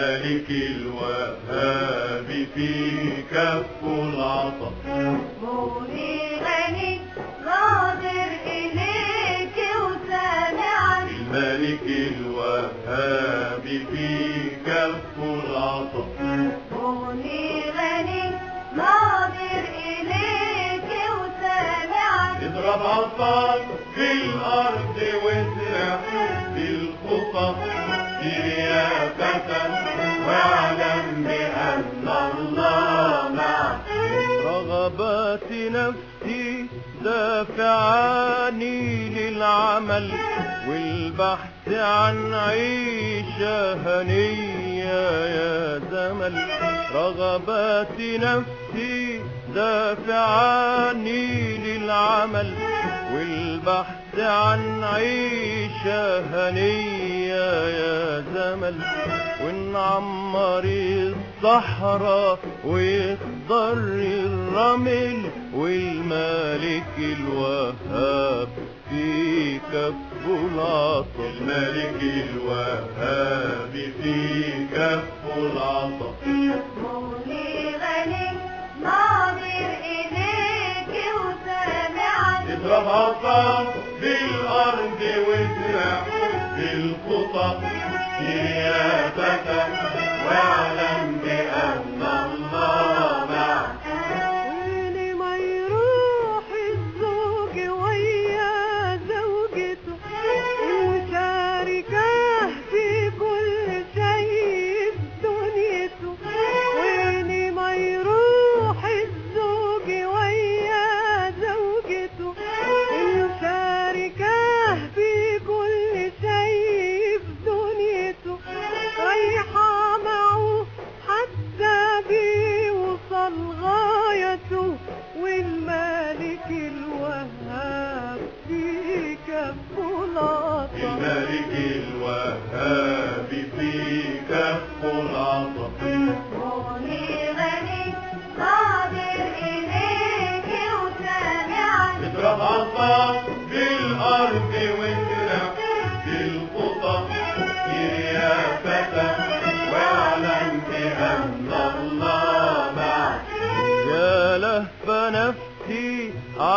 الملك الوهاب في كف العطا. مولي غني ناظر إليك وسامعا الملك الوهاب في كف العطا. مولي غني ناظر إليك وسامعا اضرب عصاك في الأرض واسرع بالخطى ريافة واعلم رغبات نفسي دافعاني للعمل والبحث عن عيشة هنية يا زمل. رغبات نفسي دافعاني للعمل والبحث عن عيشة هنية يا زمل ونعمر الصحراء ويخضر الرمل والملك الوهاب في كف العطا. الملك الوهاب في كف العطا. مولي غني ناظر إليك وسامعا اضرب عصاك بالخطى ريافة واعلم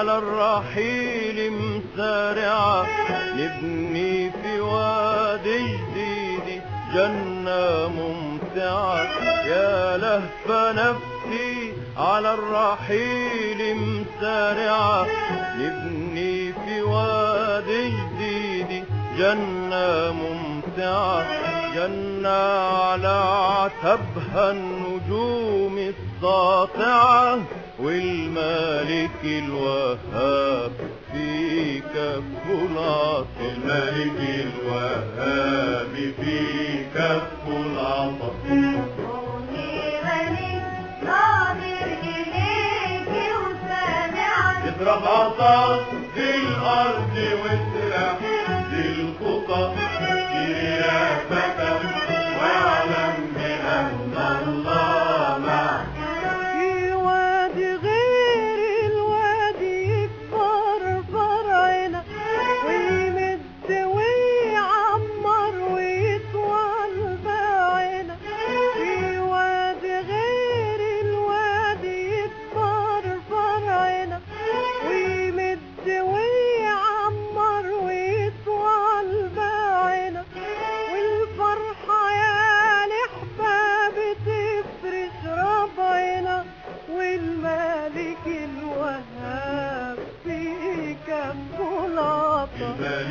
على الرحيل مسارعة نبني في وادي جديد جنة ممتعة. يا لهف نفسي على الرحيل مسارعة نبني في وادي جديد جنة ممتعة. جنة على عتبها النجوم الساطعة. والملك الوهاب في كف العطا الملك الوهاب في كف وسامعا اضرب عصاك في الأرض واسرع للخطى